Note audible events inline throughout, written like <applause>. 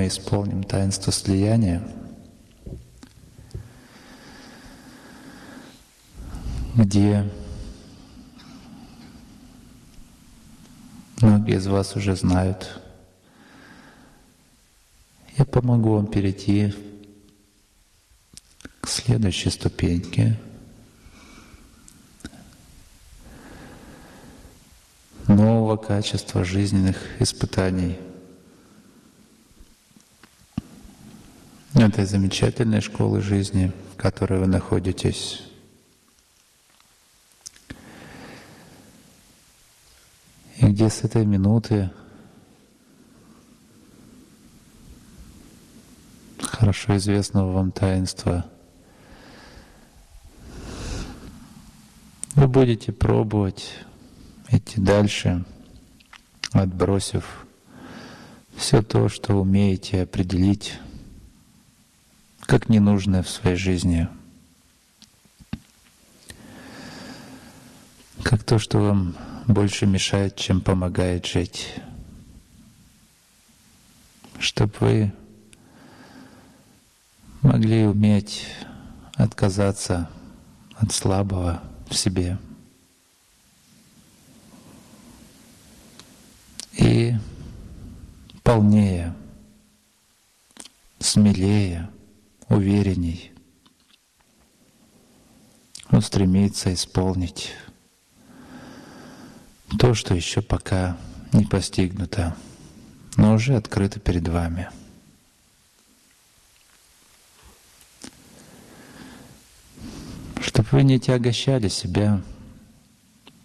Мы исполним таинство слияния, где многие из вас уже знают. Я помогу вам перейти к следующей ступеньке. нового качества жизненных испытаний – этой замечательной школы жизни, в которой вы находитесь. И где с этой минуты хорошо известного вам таинства вы будете пробовать идти дальше, отбросив все то, что умеете определить как ненужное в своей жизни. Как то, что вам больше мешает, чем помогает жить. Чтобы вы могли уметь отказаться от слабого в себе. И полнее, смелее – уверенней. Он стремится исполнить то, что еще пока не постигнуто, но уже открыто перед вами. Чтобы вы не тягощали себя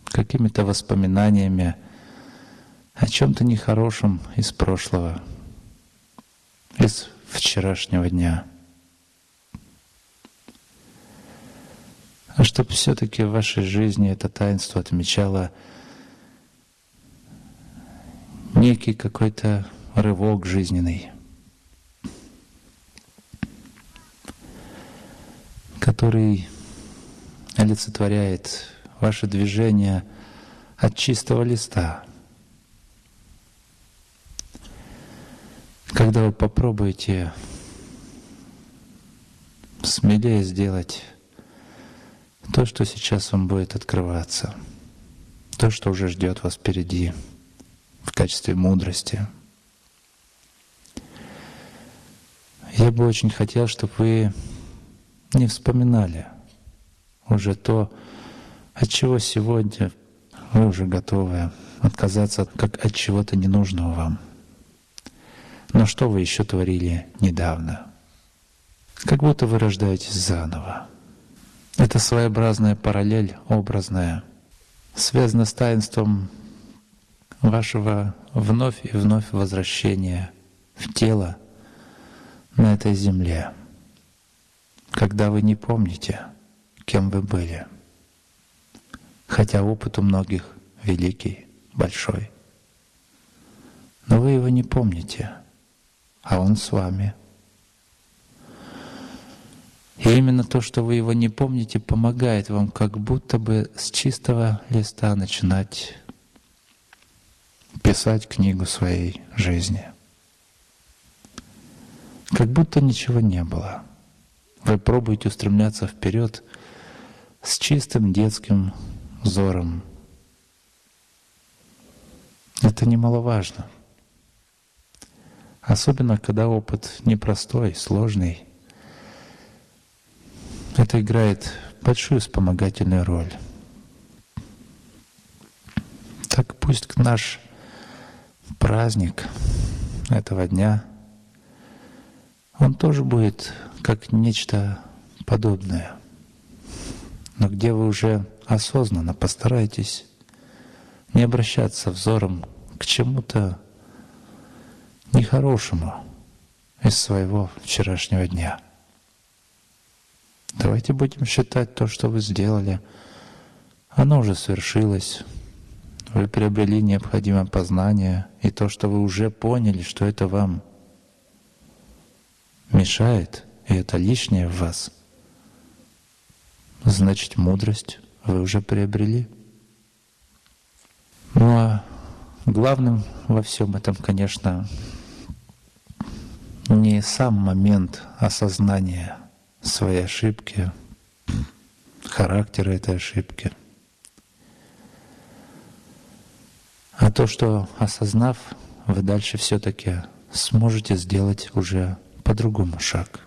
какими-то воспоминаниями о чем-то нехорошем из прошлого, из вчерашнего дня – а чтобы все-таки в вашей жизни это таинство отмечало некий какой-то рывок жизненный, который олицетворяет ваше движение от чистого листа. Когда вы попробуете смелее сделать то, что сейчас вам будет открываться, то, что уже ждет вас впереди в качестве мудрости. Я бы очень хотел, чтобы вы не вспоминали уже то, от чего сегодня вы уже готовы отказаться как от чего-то ненужного вам. Но что вы еще творили недавно? Как будто вы рождаетесь заново. Это своеобразная параллель образная, связана с таинством вашего вновь и вновь возвращения в тело на этой земле, когда вы не помните, кем вы были, хотя опыт у многих великий, большой. Но вы его не помните, а он с вами – и именно то, что вы его не помните, помогает вам как будто бы с чистого листа начинать писать книгу своей жизни. Как будто ничего не было. Вы пробуете устремляться вперед с чистым детским взором. Это немаловажно. Особенно, когда опыт непростой, сложный – это играет большую вспомогательную роль. Так пусть наш праздник этого дня, он тоже будет как нечто подобное. Но где вы уже осознанно постарайтесь не обращаться взором к чему-то нехорошему из своего вчерашнего дня – Давайте будем считать то, что вы сделали. Оно уже свершилось. Вы приобрели необходимое познание, и то, что вы уже поняли, что это вам мешает, и это лишнее в вас, значит, мудрость вы уже приобрели. Ну а главным во всем этом, конечно, не сам момент осознания своей ошибки, характера этой ошибки, а то, что осознав, вы дальше все-таки сможете сделать уже по-другому шаг.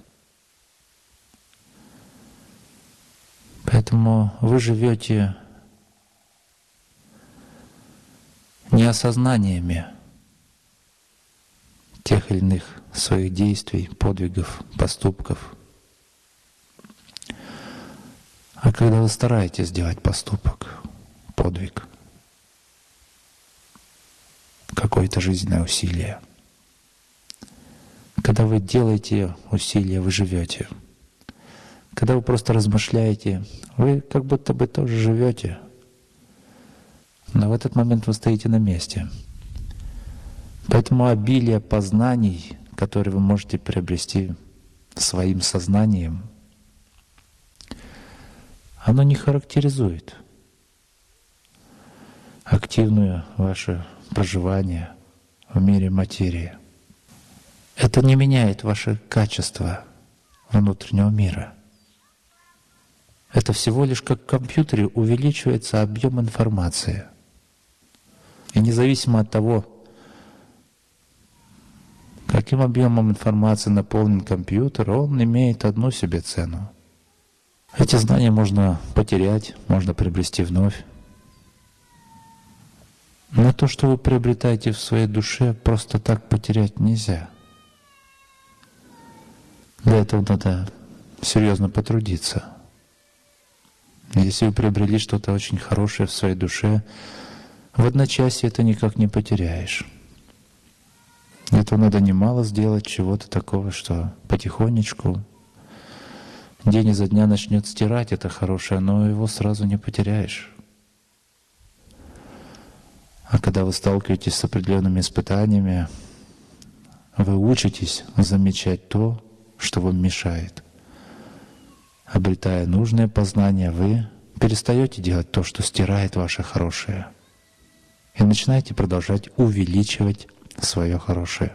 Поэтому вы живете не осознаниями тех или иных своих действий, подвигов, поступков. А когда вы стараетесь сделать поступок, подвиг, какое-то жизненное усилие, когда вы делаете усилия, вы живете. Когда вы просто размышляете, вы как будто бы тоже живете. Но в этот момент вы стоите на месте. Поэтому обилие познаний, которые вы можете приобрести своим сознанием, оно не характеризует активное ваше проживание в мире материи. Это не меняет ваше качество внутреннего мира. Это всего лишь как в компьютере увеличивается объем информации. И независимо от того, каким объемом информации наполнен компьютер, он имеет одну себе цену. Эти знания можно потерять, можно приобрести вновь. Но то, что вы приобретаете в своей душе, просто так потерять нельзя. Для этого надо серьезно потрудиться. Если вы приобрели что-то очень хорошее в своей душе, в одночасье это никак не потеряешь. Для этого надо немало сделать чего-то такого, что потихонечку, день изо дня начнет стирать это хорошее, но его сразу не потеряешь. А когда вы сталкиваетесь с определенными испытаниями, вы учитесь замечать то, что вам мешает. Обретая нужное познание, вы перестаете делать то, что стирает ваше хорошее, и начинаете продолжать увеличивать свое хорошее.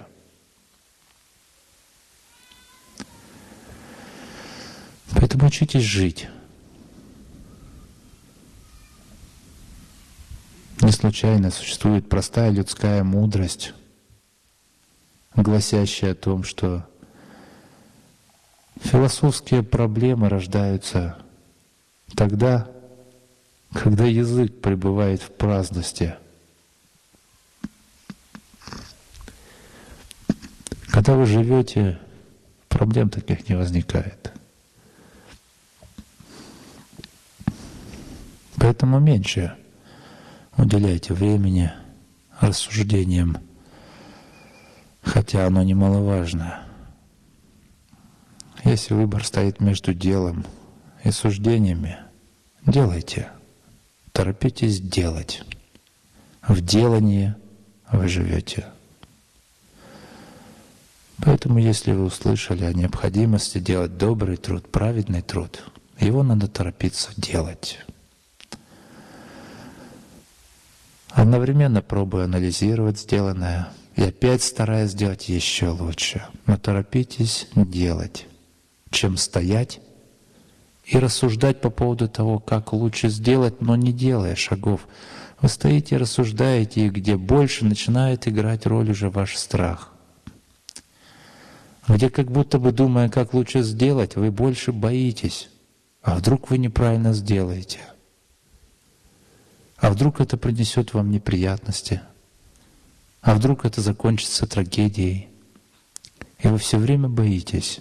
Поэтому учитесь жить. Не случайно существует простая людская мудрость, гласящая о том, что философские проблемы рождаются тогда, когда язык пребывает в праздности. Когда вы живете, проблем таких не возникает. Поэтому меньше уделяйте времени рассуждениям, хотя оно немаловажно. Если выбор стоит между делом и суждениями, делайте. Торопитесь делать. В делании вы живете. Поэтому, если вы услышали о необходимости делать добрый труд, праведный труд, его надо торопиться делать. Одновременно пробуя анализировать сделанное и опять стараясь сделать еще лучше. Но торопитесь делать, чем стоять и рассуждать по поводу того, как лучше сделать, но не делая шагов. Вы стоите и рассуждаете, и где больше начинает играть роль уже ваш страх. Где как будто бы думая, как лучше сделать, вы больше боитесь. А вдруг вы неправильно сделаете? А вдруг это принесет вам неприятности? А вдруг это закончится трагедией? И вы все время боитесь,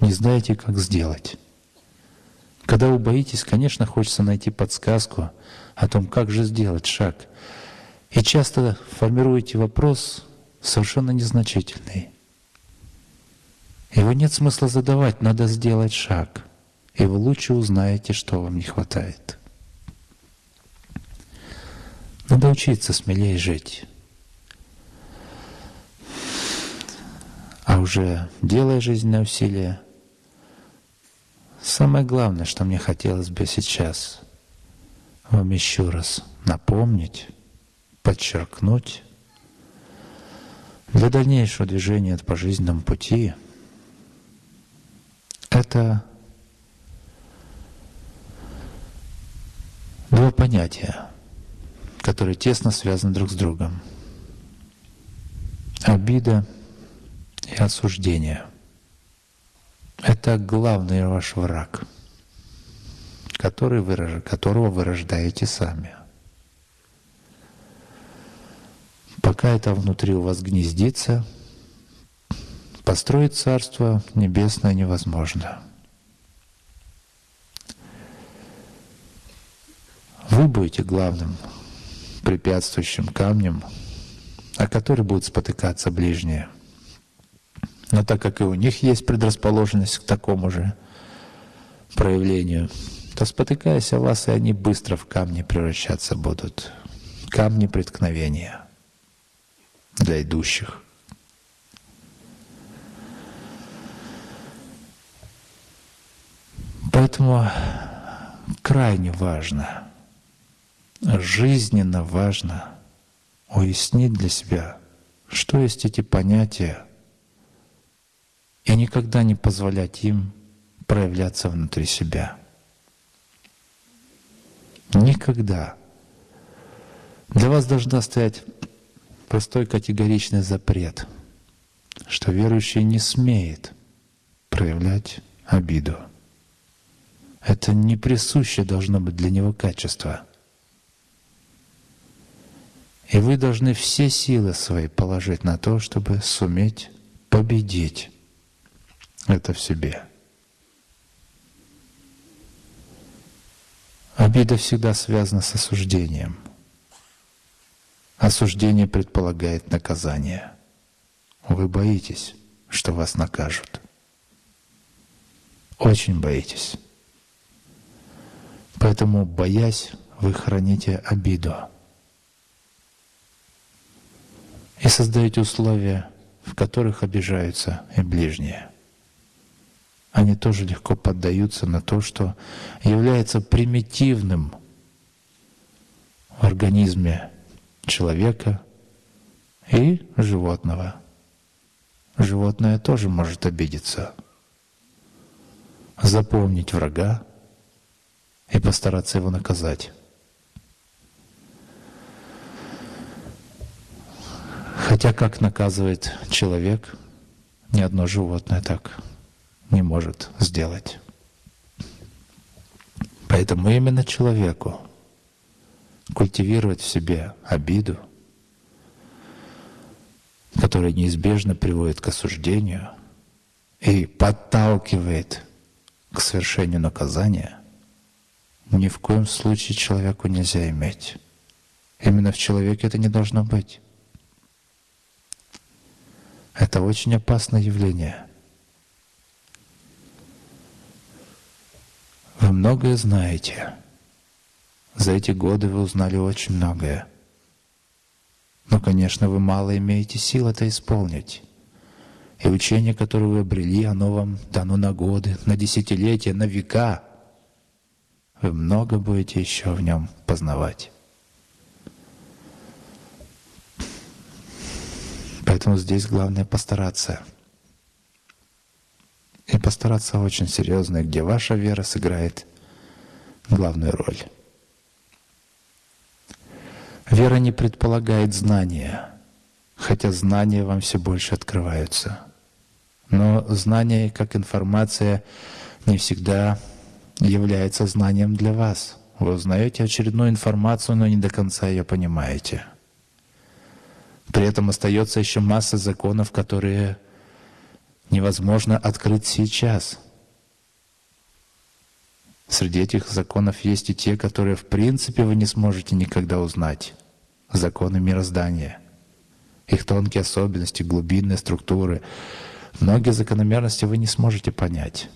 не знаете, как сделать. Когда вы боитесь, конечно, хочется найти подсказку о том, как же сделать шаг. И часто формируете вопрос совершенно незначительный. Его нет смысла задавать, надо сделать шаг. И вы лучше узнаете, что вам не хватает. Надо учиться смелее жить. А уже делая жизненное усилие, самое главное, что мне хотелось бы сейчас вам еще раз напомнить, подчеркнуть, Для дальнейшего движения по жизненному пути это два понятия, которые тесно связаны друг с другом. Обида и осуждение. Это главный ваш враг, который выраж... которого вы рождаете сами. Пока это внутри у вас гнездится, построить Царство Небесное невозможно. Вы будете главным препятствующим камнем, о который будут спотыкаться ближние. Но так как и у них есть предрасположенность к такому же проявлению, то спотыкаясь о вас, и они быстро в камни превращаться будут. Камни преткновения для идущих. Поэтому крайне важно, жизненно важно уяснить для себя, что есть эти понятия, и никогда не позволять им проявляться внутри себя. Никогда. Для вас должна стоять простой категоричный запрет, что верующий не смеет проявлять обиду. Это не присуще должно быть для него качество. И вы должны все силы свои положить на то, чтобы суметь победить это в себе. Обида всегда связана с осуждением. Осуждение предполагает наказание. Вы боитесь, что вас накажут. Очень боитесь. Поэтому, боясь, вы храните обиду. И создаете условия, в которых обижаются и ближние. Они тоже легко поддаются на то, что является примитивным в организме человека и животного. Животное тоже может обидеться, запомнить врага и постараться его наказать. Хотя как наказывает человек, ни одно животное так не может сделать. Поэтому именно человеку культивировать в себе обиду, которая неизбежно приводит к осуждению и подталкивает к совершению наказания, ни в коем случае человеку нельзя иметь. Именно в человеке это не должно быть. Это очень опасное явление. Вы многое знаете. За эти годы вы узнали очень многое. Но, конечно, вы мало имеете сил это исполнить. И учение, которое вы обрели, оно вам дано на годы, на десятилетия, на века. Вы много будете еще в нем познавать. Поэтому здесь главное постараться. И постараться очень серьезно, где ваша вера сыграет главную роль. Вера не предполагает знания, хотя знания вам все больше открываются. Но знание, как информация, не всегда является знанием для вас. Вы узнаете очередную информацию, но не до конца ее понимаете. При этом остается еще масса законов, которые невозможно открыть сейчас. Среди этих законов есть и те, которые в принципе вы не сможете никогда узнать законы мироздания, их тонкие особенности, глубинные структуры. Многие закономерности вы не сможете понять.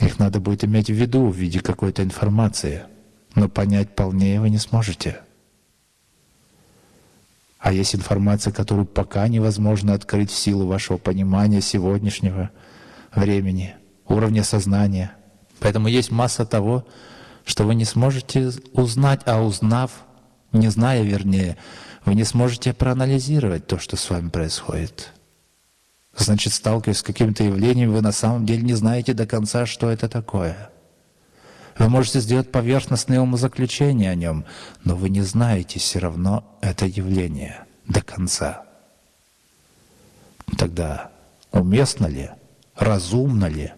Их надо будет иметь в виду в виде какой-то информации, но понять полнее вы не сможете. А есть информация, которую пока невозможно открыть в силу вашего понимания сегодняшнего времени, уровня сознания. Поэтому есть масса того, что вы не сможете узнать, а узнав, не зная, вернее, вы не сможете проанализировать то, что с вами происходит. Значит, сталкиваясь с каким-то явлением, вы на самом деле не знаете до конца, что это такое. Вы можете сделать поверхностное умозаключение о нем, но вы не знаете все равно это явление до конца. Тогда уместно ли, разумно ли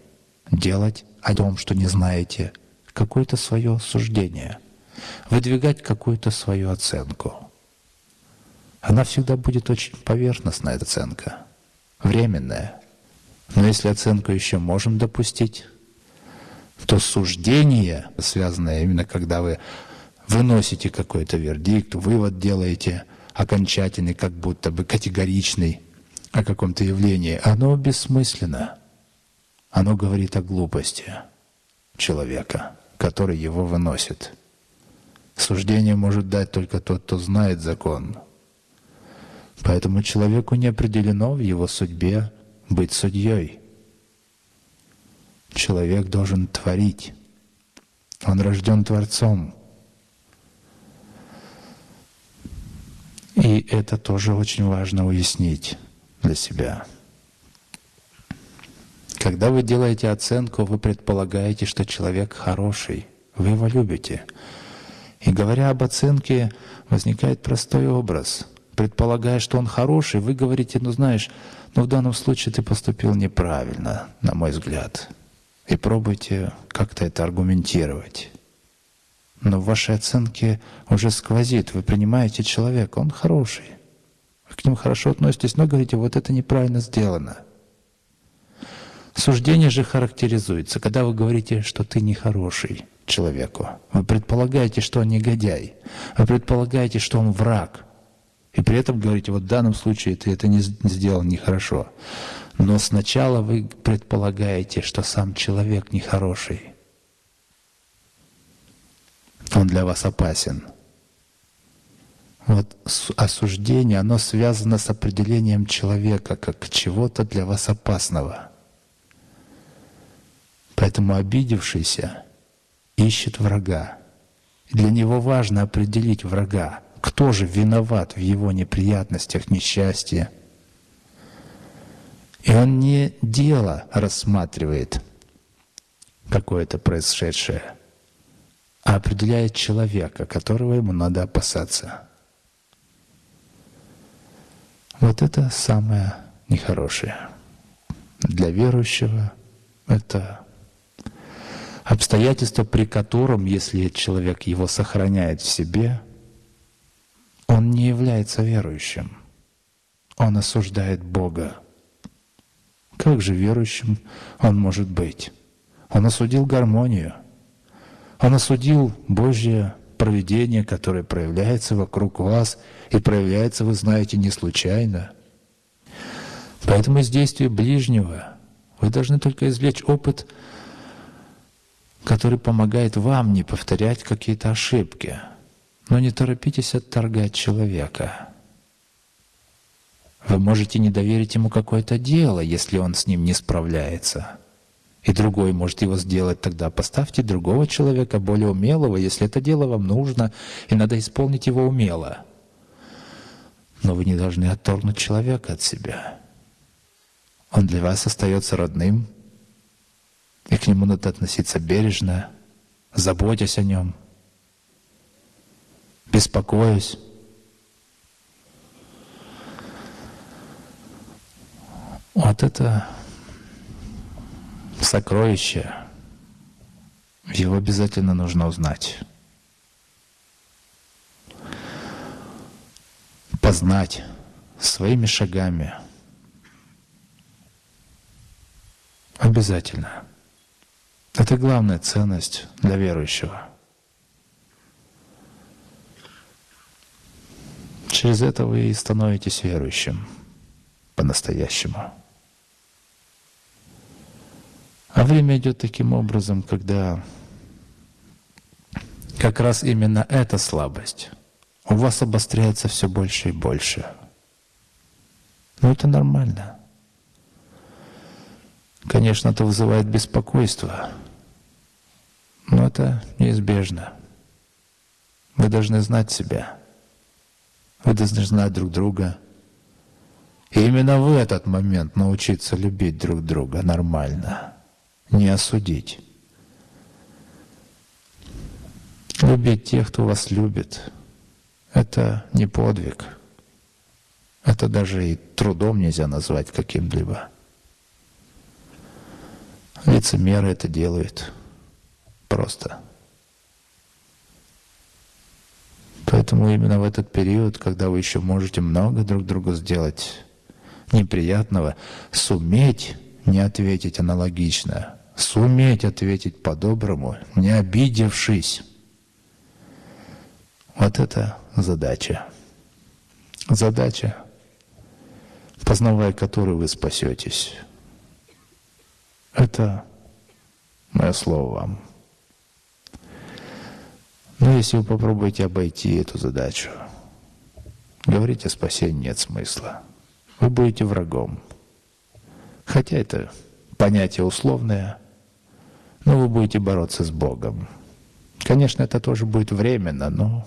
делать о том, что не знаете, какое-то свое суждение, выдвигать какую-то свою оценку. Она всегда будет очень поверхностная, оценка, временная. Но если оценку еще можем допустить, то суждение, связанное именно когда вы выносите какой-то вердикт, вывод делаете окончательный, как будто бы категоричный о каком-то явлении, оно бессмысленно. Оно говорит о глупости человека, который его выносит. Суждение может дать только тот, кто знает закон. Поэтому человеку не определено в его судьбе быть судьей. Человек должен творить. Он рожден Творцом. И это тоже очень важно уяснить для себя. Когда вы делаете оценку, вы предполагаете, что человек хороший, вы его любите. И говоря об оценке, возникает простой образ. Предполагая, что он хороший, вы говорите, ну знаешь, ну в данном случае ты поступил неправильно, на мой взгляд. И пробуйте как-то это аргументировать. Но в вашей оценке уже сквозит, вы принимаете человека, он хороший. Вы к нему хорошо относитесь, но говорите, вот это неправильно сделано. Суждение же характеризуется, когда вы говорите, что ты нехороший человеку. Вы предполагаете, что он негодяй. Вы предполагаете, что он враг. И при этом говорите, вот в данном случае ты это не сделал нехорошо. Но сначала вы предполагаете, что сам человек нехороший. Он для вас опасен. Вот осуждение, оно связано с определением человека как чего-то для вас опасного. Поэтому обидевшийся ищет врага. Для него важно определить врага. Кто же виноват в его неприятностях, несчастье? И он не дело рассматривает какое-то происшедшее, а определяет человека, которого ему надо опасаться. Вот это самое нехорошее. Для верующего это обстоятельство, при котором, если человек его сохраняет в себе, он не является верующим. Он осуждает Бога. Как же верующим он может быть? Он осудил гармонию. Он осудил Божье проведение, которое проявляется вокруг вас, и проявляется, вы знаете, не случайно. Поэтому из действия ближнего вы должны только извлечь опыт, который помогает вам не повторять какие-то ошибки. Но не торопитесь отторгать человека. Вы можете не доверить ему какое-то дело, если он с ним не справляется. И другой может его сделать тогда. Поставьте другого человека, более умелого, если это дело вам нужно, и надо исполнить его умело. Но вы не должны отторгнуть человека от себя. Он для вас остается родным, и к нему надо относиться бережно, заботясь о нем, беспокоясь. Вот это сокровище, его обязательно нужно узнать. Познать своими шагами. Обязательно. Это главная ценность для верующего. Через это вы и становитесь верующим по-настоящему. А время идет таким образом, когда как раз именно эта слабость у вас обостряется все больше и больше. Но это нормально. Конечно, это вызывает беспокойство, но это неизбежно. Вы должны знать себя, Вы должны знать друг друга. И именно в этот момент научиться любить друг друга нормально, не осудить. Любить тех, кто вас любит, это не подвиг. Это даже и трудом нельзя назвать каким-либо. Лицемеры это делают просто. Поэтому именно в этот период, когда вы еще можете много друг другу сделать неприятного, суметь не ответить аналогично, суметь ответить по-доброму, не обидевшись. Вот это задача. Задача, познавая которую вы спасетесь. Это мое слово вам. Но если вы попробуете обойти эту задачу, говорить о спасении нет смысла. Вы будете врагом. Хотя это понятие условное, но вы будете бороться с Богом. Конечно, это тоже будет временно, но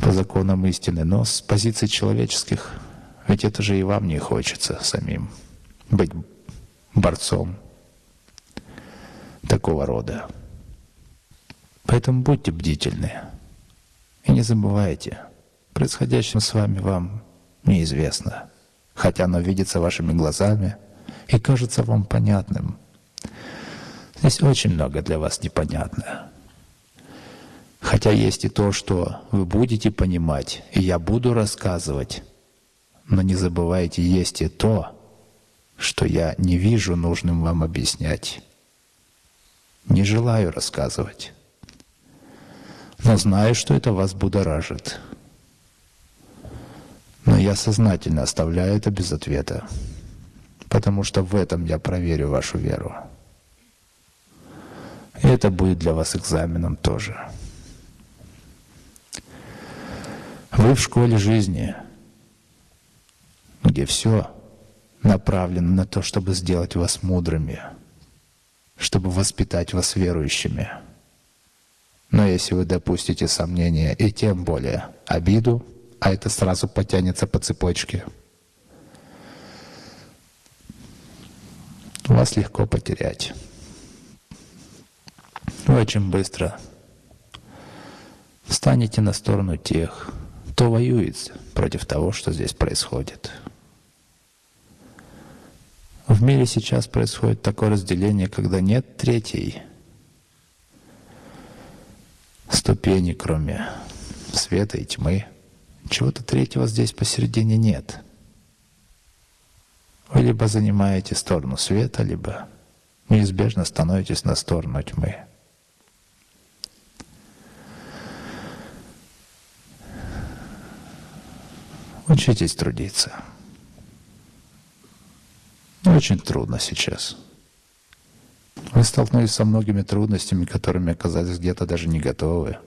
по законам истины. Но с позиций человеческих, ведь это же и вам не хочется самим быть борцом такого рода. Поэтому будьте бдительны и не забывайте, происходящее с вами вам неизвестно, хотя оно видится вашими глазами и кажется вам понятным. Здесь очень много для вас непонятно. Хотя есть и то, что вы будете понимать, и я буду рассказывать. Но не забывайте, есть и то, что я не вижу нужным вам объяснять. Не желаю рассказывать. Но знаю, что это вас будоражит. Но я сознательно оставляю это без ответа, потому что в этом я проверю вашу веру. И это будет для вас экзаменом тоже. Вы в школе жизни, где все направлено на то, чтобы сделать вас мудрыми, чтобы воспитать вас верующими. Но если вы допустите сомнения и тем более обиду, а это сразу потянется по цепочке, вас легко потерять. Очень быстро встанете на сторону тех, кто воюет против того, что здесь происходит. В мире сейчас происходит такое разделение, когда нет третьей ступени, кроме света и тьмы. Чего-то третьего здесь посередине нет. Вы либо занимаете сторону света, либо неизбежно становитесь на сторону тьмы. Учитесь трудиться. Очень трудно сейчас. Вы столкнулись со многими трудностями, которыми оказались где-то даже не готовы.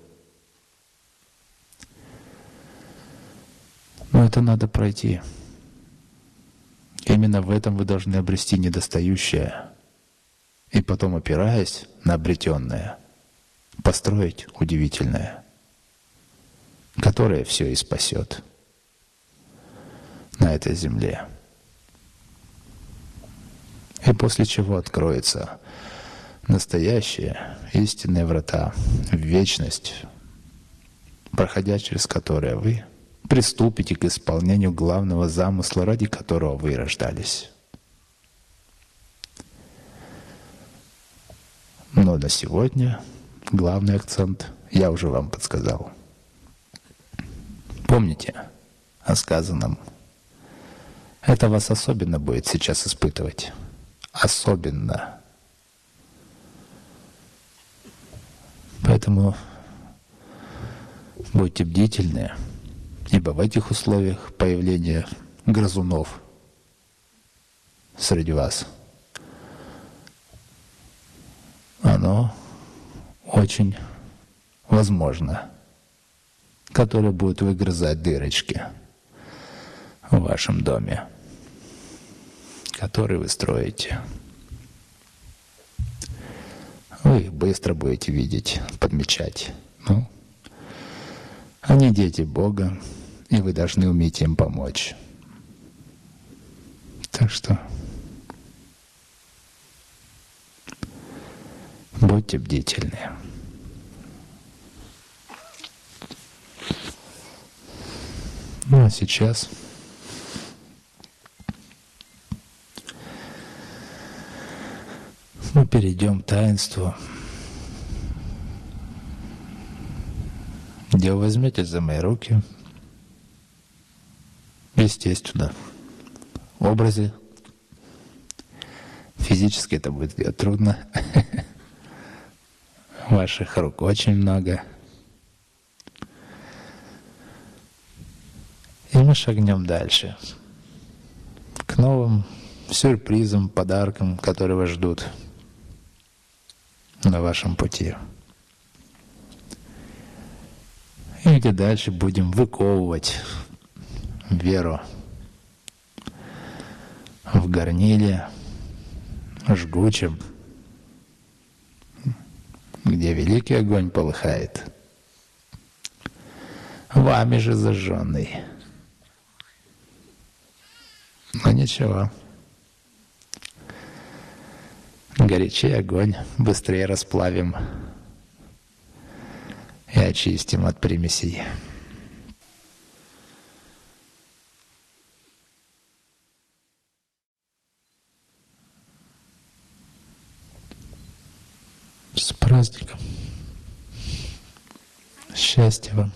Но это надо пройти. Именно в этом вы должны обрести недостающее. И потом, опираясь на обретенное, построить удивительное, которое все и спасет на этой земле. И после чего откроется настоящие истинные врата в вечность, проходя через которые вы приступите к исполнению главного замысла, ради которого вы рождались. Но на сегодня главный акцент я уже вам подсказал. Помните о сказанном это вас особенно будет сейчас испытывать. Особенно. Поэтому будьте бдительны, ибо в этих условиях появления грызунов среди вас, оно очень возможно, которое будет выгрызать дырочки в вашем доме который вы строите. Вы их быстро будете видеть, подмечать. Ну, Они дети Бога, и вы должны уметь им помочь. Так что будьте бдительны. Ну а сейчас мы перейдем к таинству, где вы возьмете за мои руки, естественно, в образе. Физически это будет трудно. <laughs> Ваших рук очень много. И мы шагнем дальше. К новым сюрпризам, подаркам, которые вас ждут на вашем пути. И где дальше будем выковывать веру в горниле жгучем, где великий огонь полыхает, вами же зажженный. Но ничего. Горячий огонь быстрее расплавим и очистим от примесей. С праздником. Счастья вам.